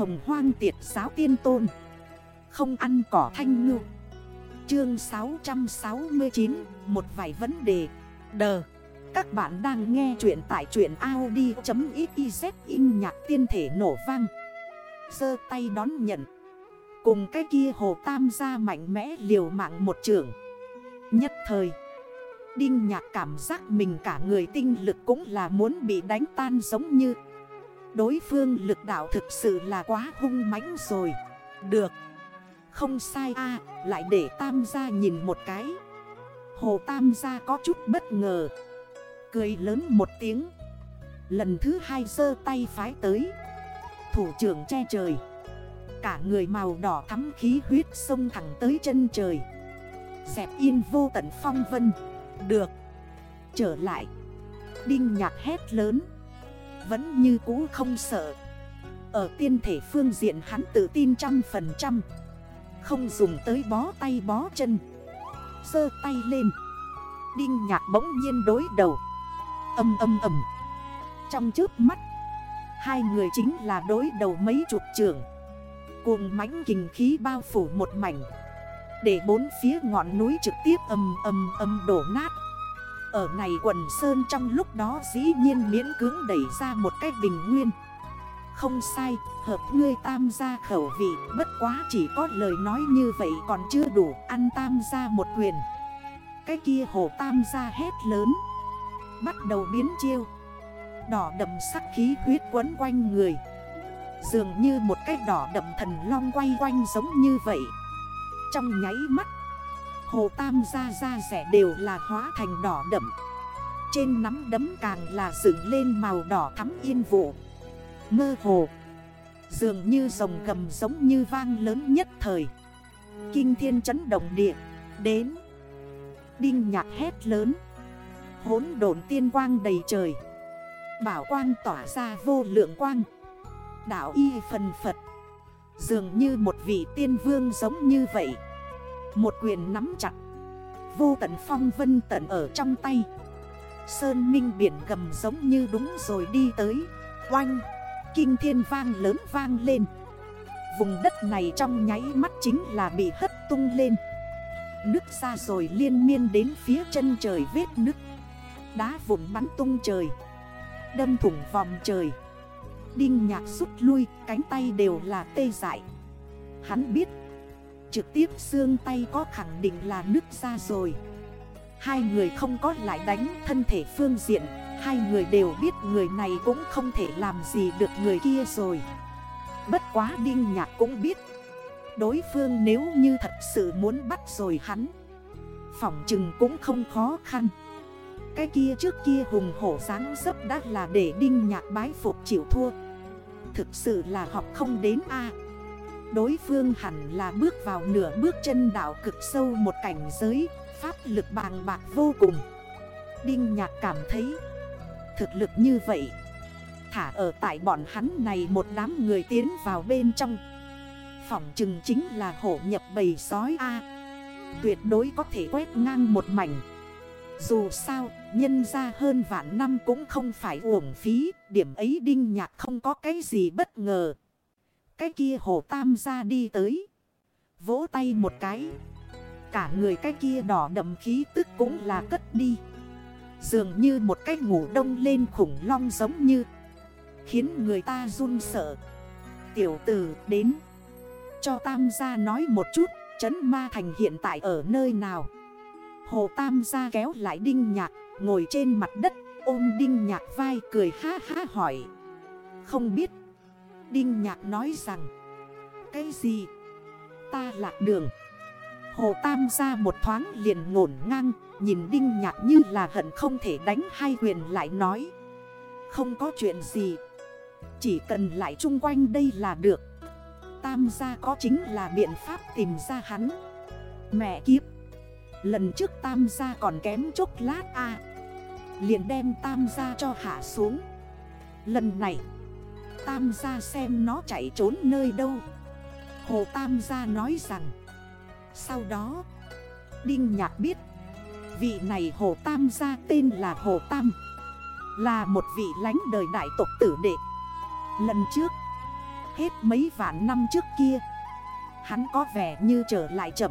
hồng hoang tiệt giáo tiên tôn. Không ăn cỏ thanh ngư. Chương 669 Một vài vấn đề. Đờ. Các bạn đang nghe chuyện tại chuyện Audi.xyz in nhạc tiên thể nổ vang. Sơ tay đón nhận. Cùng cái kia hồ tam gia mạnh mẽ liều mạng một trường. Nhất thời, Đinh nhạc cảm giác mình cả người tinh lực cũng là muốn bị đánh tan giống như Đối phương lực đạo thực sự là quá hung mãnh rồi. Được. Không sai a, lại để tam gia nhìn một cái. Hồ tam gia có chút bất ngờ. Cười lớn một tiếng. Lần thứ hai sơ tay phái tới. Thủ trưởng che trời. Cả người màu đỏ thắm khí huyết sông thẳng tới chân trời. Dẹp yên vô tận phong vân. Được. Trở lại. Đinh nhạc hét lớn. Vẫn như cũ không sợ. Ở tiên thể phương diện hắn tự tin trăm phần trăm. Không dùng tới bó tay bó chân. Sơ tay lên. Đinh nhạc bỗng nhiên đối đầu. Âm âm âm. Trong trước mắt, Hai người chính là đối đầu mấy chục trường. Cuồng mãnh kinh khí bao phủ một mảnh. Để bốn phía ngọn núi trực tiếp âm âm âm đổ nát. Ở này quần sơn trong lúc đó dĩ nhiên miễn cưỡng đẩy ra một cái bình nguyên. Không sai, hợp ngươi tam gia khẩu vị Bất quá chỉ có lời nói như vậy còn chưa đủ Ăn tam gia một quyền. Cái kia hồ tam gia hét lớn Bắt đầu biến chiêu. Đỏ đậm sắc khí huyết quấn quanh người. Dường như một cái đỏ đậm thần long quay quanh giống như vậy. Trong nháy mắt Hồ Tam gia ra rẻ đều là hóa thành đỏ đậm. Trên nắm đấm càng là dựng lên màu đỏ thắm yên vụ. Mơ hồ. Dường như rồng gầm giống như vang lớn nhất thời. Kinh thiên chấn động địa. Đến. Đinh nhạc hét lớn. Hốn độn tiên quang đầy trời. Bảo quang tỏa ra vô lượng quang. Đảo y phần Phật. Dường như một vị tiên vương giống như vậy. Một quyền nắm chặt. Vô tận phong vân tận ở trong tay. Sơn minh biển gầm giống như đúng rồi đi tới. Oanh! Kinh thiên vang lớn vang lên. Vùng đất này trong nháy mắt chính là bị hất tung lên. Nước ra rồi liên miên đến phía chân trời vết nước Đá vụn bắn tung trời. Đâm thủng vòng trời. Đinh nhạc rút lui, Cánh tay đều là tê dại. Hắn biết Trực tiếp xương tay có khẳng định là nứt ra rồi. Hai người không có lại đánh thân thể phương diện, Hai người đều biết người này cũng không thể làm gì được người kia rồi. Bất quá Đinh Nhạc cũng biết, Đối phương nếu như thật sự muốn bắt rồi hắn, Phỏng chừng cũng không khó khăn. Cái kia trước kia hùng hổ sáng sấp đã là để đinh nhạc bái phục chịu thua. Thực sự là học không đến A. Đối phương hẳn là bước vào nửa bước chân đảo cực sâu một cảnh giới Pháp lực bàng bạc vô cùng. Đinh nhạc cảm thấy Thực lực như vậy Thả ở tại bọn hắn này một đám người tiến vào bên trong. Phỏng chừng chính là hổ nhập bầy sói A. Tuyệt đối có thể quét ngang một mảnh. Dù sao, nhân ra hơn vạn năm cũng không phải uổng phí, điểm ấy đinh nhạc không có cái gì bất ngờ. Cái kia hồ tam ra đi tới, vỗ tay một cái. Cả người cái kia đỏ đậm khí tức cũng là cất đi. Dường như một cái ngủ đông lên khủng long giống như. Khiến người ta run sợ. Tiểu tử đến. Cho tam gia nói một chút, chấn ma thành hiện tại ở nơi nào. Hồ Tam gia kéo lại Đinh Nhạc Ngồi trên mặt đất ôm Đinh Nhạc vai cười ha ha hỏi Không biết Đinh Nhạc nói rằng, Cái gì? Ta lạc đường. Hồ Tam gia một thoáng liền ngổn ngang, Nhìn Đinh Nhạc như là hận không thể đánh hai huyền lại nói, Không có chuyện gì, Chỉ cần lại chung quanh đây là được. Tam gia có chính là biện pháp tìm ra hắn. Mẹ kiếp, Lần trước tam gia còn kém chốc lát a, Liền đem tam gia cho hạ xuống. Lần này Tam gia xem nó chạy trốn nơi đâu. Hồ tam gia nói rằng, Sau đó, Đinh nhạc biết, Vị này hồ tam gia tên là hồ tam, Là một vị lánh đời đại tộc tử đệ. Lần trước, Hết mấy vạn năm trước kia, Hắn có vẻ như trở lại chậm,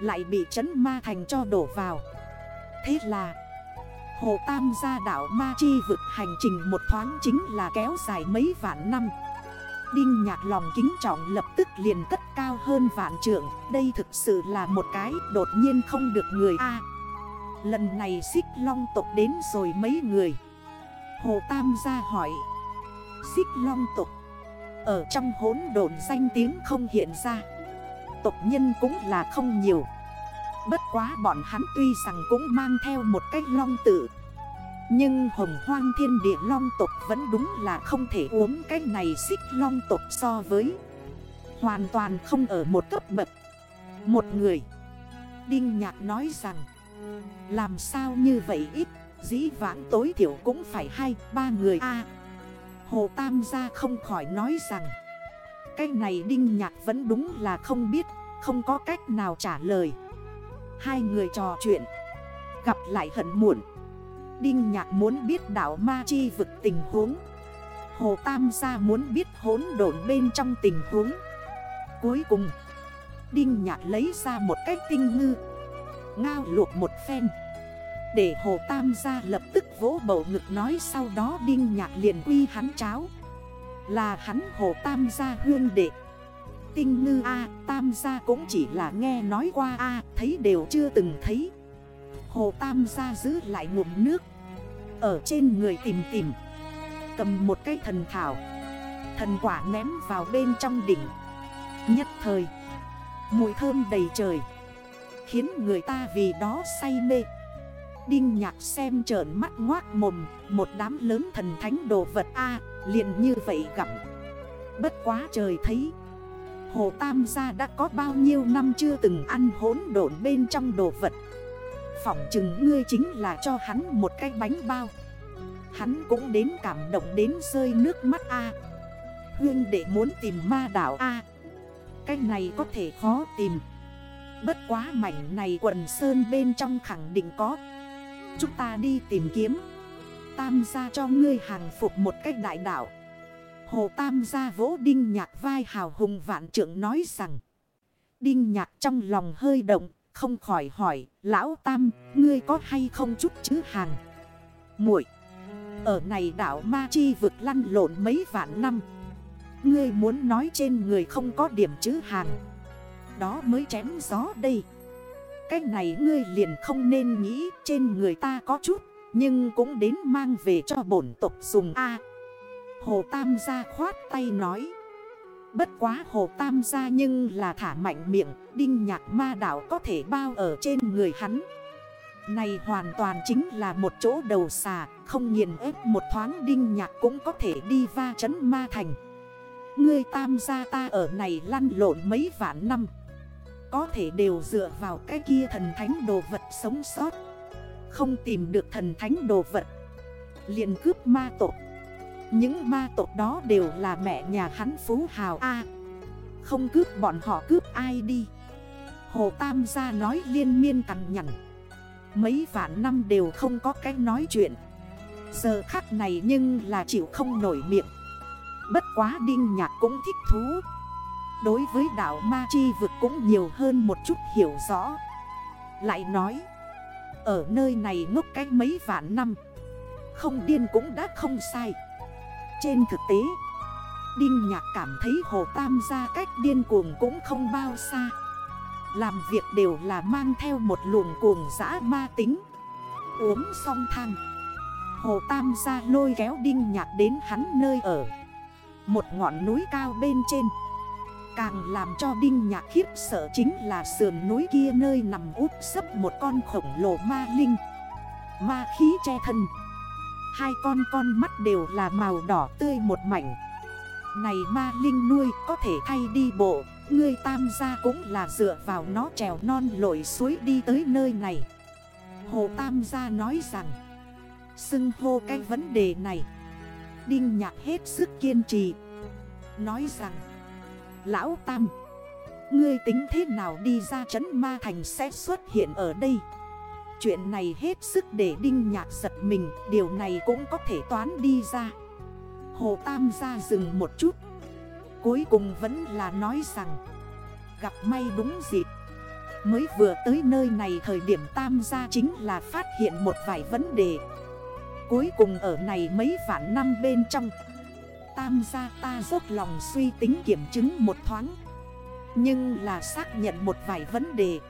Lại bị chấn ma thành cho đổ vào. Thế là Hồ Tam gia đảo Ma Chi vực hành trình một thoáng chính là kéo dài mấy vạn năm. Đinh nhạc lòng kính trọng lập tức liền cất cao hơn vạn trượng, Đây thực sự là một cái đột nhiên không được người A. Lần này xích long tộc đến rồi mấy người? Hồ Tam gia hỏi. Xích long tộc, Ở trong hốn đồn danh tiếng không hiện ra. Tộc nhân cũng là không nhiều. Bất quá bọn hắn tuy rằng cũng mang theo một cách long tự Nhưng hồng hoang thiên địa long tộc vẫn đúng là không thể uống cái này xích long tộc so với. Hoàn toàn không ở một cấp bậc. Một người. Đinh Nhạc nói rằng, Làm sao như vậy ít? Dĩ vãng tối thiểu cũng phải hai, ba người a. Hồ Tam gia không khỏi nói rằng, Cái này Đinh Nhạc vẫn đúng là không biết, Không có cách nào trả lời. Hai người trò chuyện. Gặp lại hận muộn. Đinh Nhạc muốn biết đảo Ma Chi vực tình huống. Hồ Tam gia muốn biết hốn độn bên trong tình huống. Cuối cùng, Đinh Nhạc lấy ra một cái tinh ngư, Ngao luộc một phen. Để Hồ Tam gia lập tức vỗ bầu ngực nói Sau đó Đinh Nhạc liền quy hắn cháo. Là hắn Hồ Tam gia hương đệ. Tinh ngư A, Tam gia cũng chỉ là nghe nói qua A, Thấy đều chưa từng thấy. Hồ Tam gia giữ lại ngụm nước, Ở trên người tìm tìm, Cầm một cái thần thảo, Thần quả ném vào bên trong đỉnh. Nhất thời, Mùi thơm đầy trời, Khiến người ta vì đó say mê. Đinh nhạc xem trởn mắt ngoác mồm, Một đám lớn thần thánh đồ vật A, liền như vậy gặp Bất quá trời thấy Hồ Tam gia đã có bao nhiêu năm chưa từng ăn hỗn độn bên trong đồ vật? Phỏng chừng ngươi chính là cho hắn một cái bánh bao. Hắn cũng đến cảm động đến rơi nước mắt A. Hương để muốn tìm ma đảo A. Cái này có thể khó tìm. Bất quá mảnh này quần sơn bên trong khẳng định có. Chúng ta đi tìm kiếm. Tam gia cho ngươi hàng phục một cách đại đảo Hồ Tam gia vỗ Đinh Nhạc vai hào hùng vạn trưởng nói rằng, Đinh Nhạc trong lòng hơi động, Không khỏi hỏi, Lão Tam, ngươi có hay không chút chứ hàng? Muội, Ở này đảo Ma Chi vực lăn lộn mấy vạn năm, Ngươi muốn nói trên người không có điểm chữ hàng, Đó mới chém gió đây. Cái này ngươi liền không nên nghĩ, trên người ta có chút, Nhưng cũng đến mang về cho bổn tộc dùng A. Hồ Tam gia khoát tay nói. Bất quá Hồ Tam gia nhưng là thả mạnh miệng, Đinh nhạc ma đảo có thể bao ở trên người hắn. Này hoàn toàn chính là một chỗ đầu xà, Không nghiền ép một thoáng đinh nhạc cũng có thể đi va chấn ma thành. Ngươi tam gia ta ở này lăn lộn mấy vạn năm, Có thể đều dựa vào cái kia thần thánh đồ vật sống sót. Không tìm được thần thánh đồ vật, liền cướp ma tộc những ma tộc đó đều là mẹ nhà hắn Phú Hào A. Không cướp bọn họ cướp ai đi. Hồ Tam gia nói liên miên cằn nhằn. Mấy vạn năm đều không có cách nói chuyện. Giờ khắc này nhưng là chịu không nổi miệng. Bất quá Đinh Nhạc cũng thích thú. Đối với đảo Ma Chi vực cũng nhiều hơn một chút hiểu rõ. Lại nói, Ở nơi này ngốc cách mấy vạn năm, Không điên cũng đã không sai trên thực tế. Đinh Nhạc cảm thấy Hồ Tam gia cách điên cuồng cũng không bao xa. Làm việc đều là mang theo một luồng cuồng dã ma tính. Uống xong thang, Hồ Tam gia lôi kéo Đinh Nhạc đến hắn nơi ở. Một ngọn núi cao bên trên, Càng làm cho Đinh Nhạc khiếp sợ chính là sườn núi kia nơi nằm úp sấp một con khổng lồ ma linh. Ma khí che thân Hai con con mắt đều là màu đỏ tươi một mảnh. Này ma linh nuôi, có thể thay đi bộ. Ngươi tam gia cũng là dựa vào nó trèo non lội suối đi tới nơi này. Hồ tam gia nói rằng, Xưng hô cái vấn đề này. Đinh nhạc hết sức kiên trì. Nói rằng, Lão tam, Ngươi tính thế nào đi ra trấn ma thành sẽ xuất hiện ở đây? Chuyện này hết sức để đinh nhạc giật mình, Điều này cũng có thể toán đi ra. Hồ Tam ra dừng một chút. Cuối cùng vẫn là nói rằng, Gặp may đúng dịp. Mới vừa tới nơi này thời điểm tam gia chính là phát hiện một vài vấn đề. Cuối cùng ở này mấy vạn năm bên trong, Tam gia ta rốt lòng suy tính kiểm chứng một thoáng. Nhưng là xác nhận một vài vấn đề.